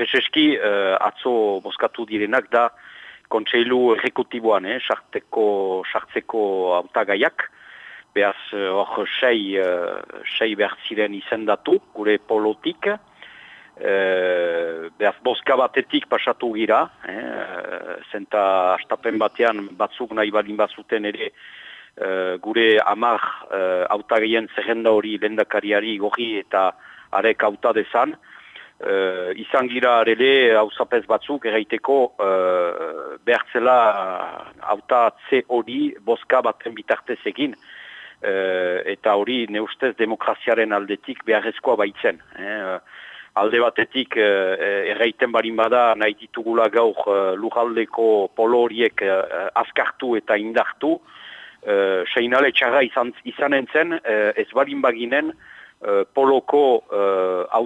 preseski atzo boskatu direnak da kontseilu errekutiboan, eh, sarteko, sartzeko autagaiak, behaz hor sei, sei behar ziren izendatu, gure polotik, behaz boska batetik pasatu gira, eh, zenta astapen batean batzuk nahi balin bazuten ere, gure amar uh, autagien zerrenda hori lendakariari gogi eta arek auta dezan, uh, izan gira arele hausapez batzuk erraiteko uh, behartzela auta atze hori boska baten bitartez egin, eta hori neustez demokraziaren aldetik beharrezkoa baitzen. Eh? alde batetik uh, erraiten barin bada nahi ditugula gaur uh, lujaldeko polo horiek uh, azkartu eta indartu, uh, seinale txarra izan, izan entzen, uh, ez balin baginen, uh, poloko uh,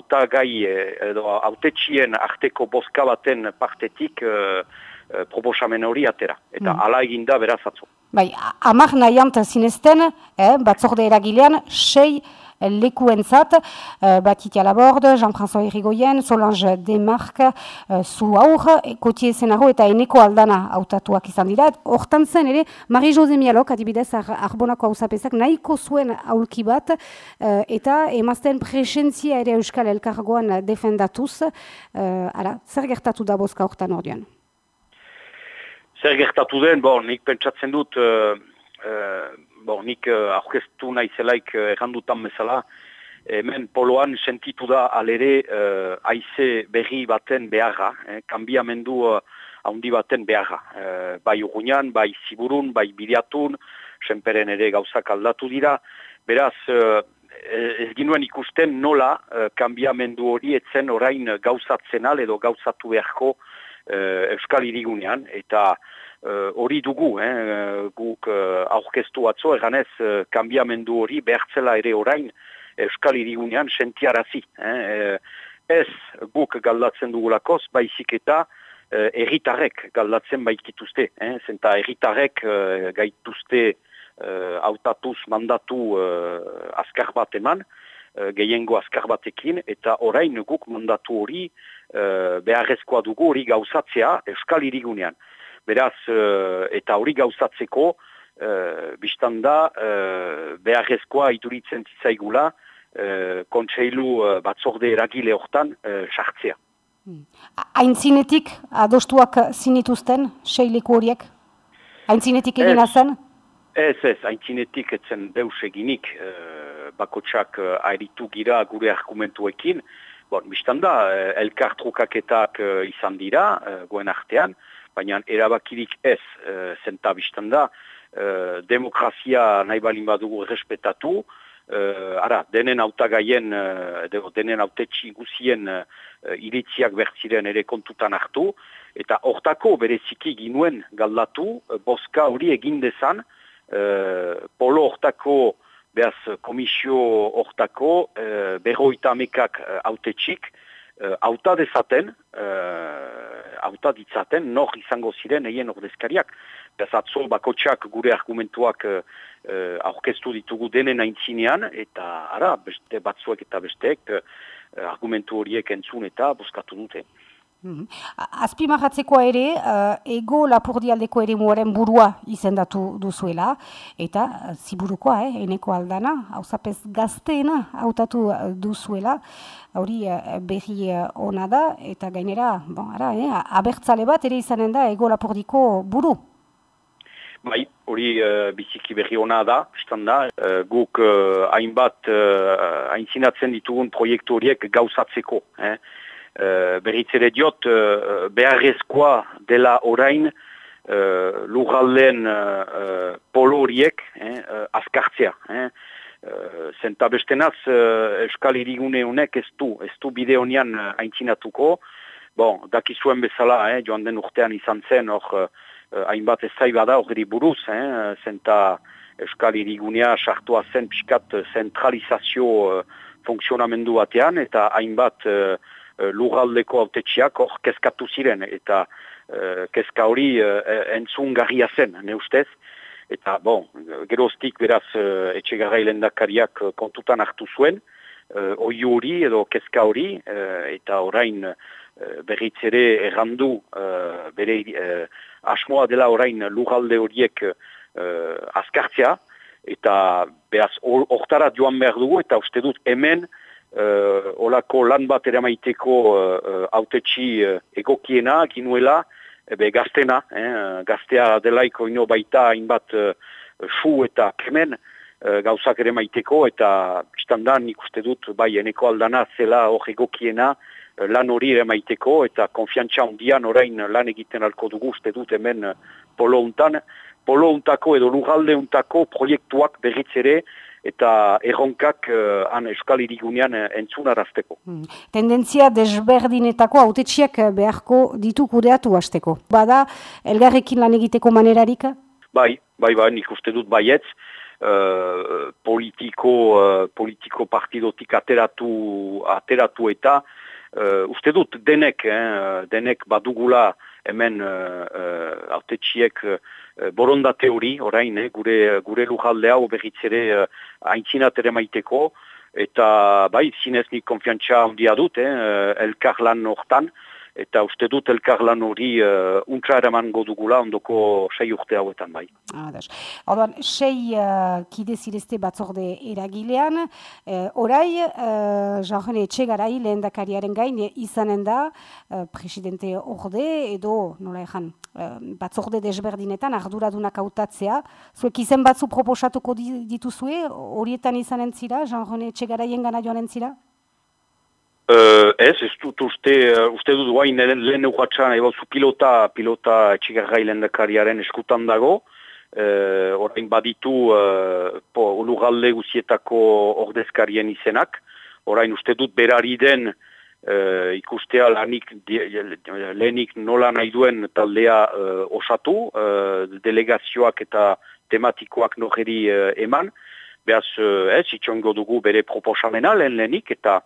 edo autetxien arteko boska baten partetik uh, uh, proposamen hori atera. Eta mm. ala eginda beraz atzo. Bai, amak nahiant zinezten, eh, batzorde eragilean, sei lekuentzat, uh, Batitia Laborde, Jean-François Irigoyen, Solange Demark, uh, zu aur, kotie zenaro eta eneko aldana autatuak izan dira. Hortan zen ere, Marie-José Mialok, adibidez, ar arbonako hausapezak, nahiko zuen aulki bat, uh, eta emazten presentzia ere Euskal Elkargoan defendatuz, uh, ara, zer gertatu da bozka hortan ordean? Zer gertatu den, bon, nik pentsatzen dut, uh, uh, bon, nik uh, aurkeztu nahi zelaik uh, errandutan bezala, hemen poloan sentitu da alere uh, aize berri baten beharra, eh, kanbiamendu uh, handi baten beharra. Uh, bai urgunan, bai ziburun, bai bideatun, senperen ere gauzak aldatu dira, beraz, uh, ez ginuen ikusten nola uh, kanbiamendu hori etzen orain gauzatzen al edo gauzatu beharko uh, euskal irigunean, eta Eh, hori dugu, eh, guk uh, aurkeztu atzo, eganez, uh, kanbiamendu hori behartzela ere orain Euskal Irigunean sentiarazi. Eh, ez guk galdatzen dugulakoz, baizik eta erritarek galdatzen baitituzte. Eh, zenta erritarek uh, gaituzte uh, autatuz mandatu uh, azkar bat eman, uh, gehiengo azkar batekin, eta orain guk mandatu hori uh, beharrezkoa dugu hori gauzatzea Euskal Irigunean. Beraz, uh, eta hori gauzatzeko, uh, biztan da, uh, beharrezkoa ituritzen zitzaigula, uh, kontseilu uh, batzorde eragile hortan, sartzea. Hmm. Aintzinetik adostuak zinituzten, seileku horiek? Aintzinetik egina zen? Ez, ez, aintzinetik etzen deus eginik, uh, bakotsak uh, airitu gira gure argumentuekin, Bon, biztan da, elkartrukaketak uh, izan dira, uh, goen artean, baina erabakirik ez e, zenta da, e, demokrazia nahi balin badugu respetatu, e, ara, denen autagaien, e, denen autetxi guzien e, iritziak bertziren ere kontutan hartu, eta hortako bereziki ginuen galdatu, e, boska hori egin dezan, e, polo hortako, behaz komisio hortako, e, berroita amekak autetxik, e, auta dezaten, e, auta ditzaten nor izango ziren eien ordezkariak. Bezatzo bakotxak gure argumentuak uh, aurkeztu ditugu denen aintzinean, eta ara, beste batzuek eta besteek uh, argumentu horiek entzun eta buskatu dute. Mm -hmm. ere, uh, ego lapurdialdeko ere muaren burua izendatu duzuela, eta uh, ziburukoa, eh, eneko aldana, hauzapez gazteena hautatu duzuela, hori berri ona da, eta gainera, bon, ara, eh, abertzale bat ere izanen da ego lapurdiko buru. Bai, hori uh, biziki berri ona da, da, uh, guk uh, hainbat uh, aintzinatzen ditugun proiektu horiek gauzatzeko, eh, Uh, berritzere diot, uh, beharrezkoa dela orain uh, lugaldeen uh, polo horiek eh, uh, azkartzea. Eh. Zenta bestenaz, uh, Euskal Irigune honek ez du, ez du bide honian uh, haintzinatuko. Bon, dakizuen bezala, eh, joan den urtean izan zen, hor, uh, hainbat ez zaibada hori buruz, eh, zenta Euskal Irigunea sartua zen piskat zentralizazio uh, funksionamendu batean, eta hainbat uh, lurraldeko autetxiak hor kezkatu ziren, eta uh, kezka hori uh, entzun garria zen, ne ustez. Eta, bon, geroztik beraz uh, etxegarra hilendakariak kontutan hartu zuen, uh, oi hori edo kezka hori, eta orain berriz ere errandu bere asmoa dela orain lugalde horiek uh, azkartzea, eta behaz hortara joan behar dugu, eta uste dut hemen uh, olako lan bat ere maiteko uh, autetxi uh, egokiena, ginuela, ebe gaztena, eh, gaztea delaiko ino baita hainbat uh, fu eta kemen uh, gauzak ere maiteko, eta biztandan ikuste dut bai eneko aldana zela hor egokiena, lan hori ere maiteko eta konfiantza hondian orain lan egiten alko dugu uste dut hemen polo untan, polo untako edo lugalde untako proiektuak berriz ere eta erronkak uh, han euskal irigunean uh, entzunarazteko. Hmm. Tendentzia desberdinetako autetxiak beharko ditu kudeatu hasteko. Bada, elgarrekin lan egiteko manerarik? Bai, bai, bai, nik uste dut baietz, uh, politiko, uh, politiko partidotik ateratu, ateratu eta uh, uste dut denek, eh, denek badugula hemen uh, uh, autetxiek uh, borondate hori, orain, eh, gure, gure lujalde hau berriz ere uh, haintzinat ere maiteko, eta bai, zinez nik konfiantza handia dut, eh, elkar lan hortan, eta uste dut elkarlan hori uh, untra eraman godugula ondoko sei urte hauetan bai. Adas. Ordan, sei uh, kide zirezte batzorde eragilean, uh, orai, uh, jauhene etxegarai lehen dakariaren gain izanen da, uh, presidente orde edo, nola ezan, uh, batzorde desberdinetan arduradunak hautatzea, zuek izen batzu proposatuko dituzue, horietan izanen zira, jauhene etxegaraien gana joanen zira? Uh, ez, ez dut uste, uh, uste dut guain lehen euratxan, eba zu pilota, pilota txigarra hilendakariaren eskutan dago, uh, orain baditu uh, po, ulugalde guzietako ordezkarien izenak, orain uste dut berari den uh, ikustea lanik, lehenik nola nahi duen taldea uh, osatu, uh, delegazioak eta tematikoak nogeri uh, eman, behaz, uh, ez, itxongo dugu bere proposamena lehen lehenik, eta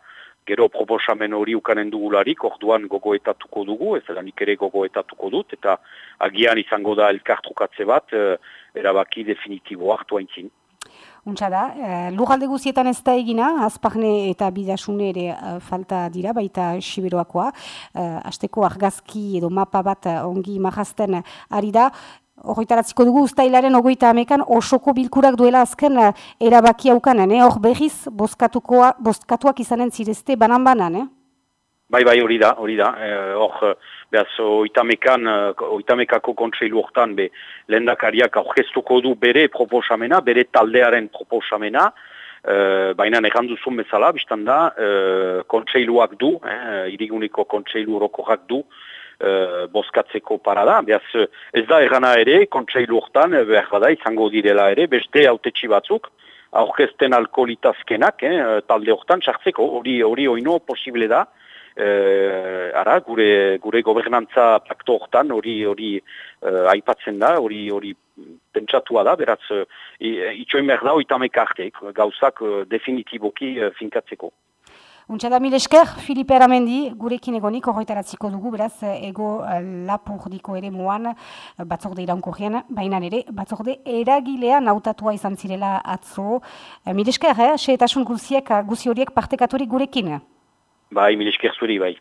gero proposamen hori ukanen dugularik, orduan gogoetatuko dugu, ez da nik ere gogoetatuko dut, eta agian izango da elkartrukatze bat, e, erabaki definitibo hartu haintzin. Untsa da, e, lugalde guzietan ez da egina, azpagne eta bidasune ere e, falta dira, baita siberoakoa, e, azteko argazki edo mapa bat ongi mahazten ari da, Horritaratziko dugu ustailaren ogoita amekan osoko bilkurak duela azken uh, erabaki haukanen, eh? hor behiz bozkatuak izanen zirezte banan-banan, eh? Bai, bai, hori da, hori da. Eh, hor, behaz, oitamekan, oitamekako kontseilu hortan, be, lendakariak aurkeztuko du bere proposamena, bere taldearen proposamena, eh, baina negan duzun bezala, biztan da, eh, kontseiluak du, eh, iriguniko kontseilu rokorak du, uh, bozkatzeko parada. Beaz, ez da erana ere, kontseilu hortan, eh, behar bada, izango direla ere, beste autetxi batzuk, aurkezten alkoholitazkenak, eh, talde hortan, sartzeko, hori hori oino posible da, Uh, ara, gure, gure gobernantza pakto hortan hori hori uh, aipatzen da, hori hori pentsatua da, beraz, uh, itxoin behar da, oitamek arteik, gauzak definitiboki finkatzeko. Untsa da mil esker, Filipe Aramendi, gurekin egonik horretaratziko dugu, beraz, ego eh, lapurdiko ere moan, eh, batzorde iraunko gean, baina ere, batzorde eragilean hautatua izan zirela atzo. Eh, mil esker, eh, xe eta guziek, guzi horiek partekaturik gurekin. Bai, mil esker zuri, bai.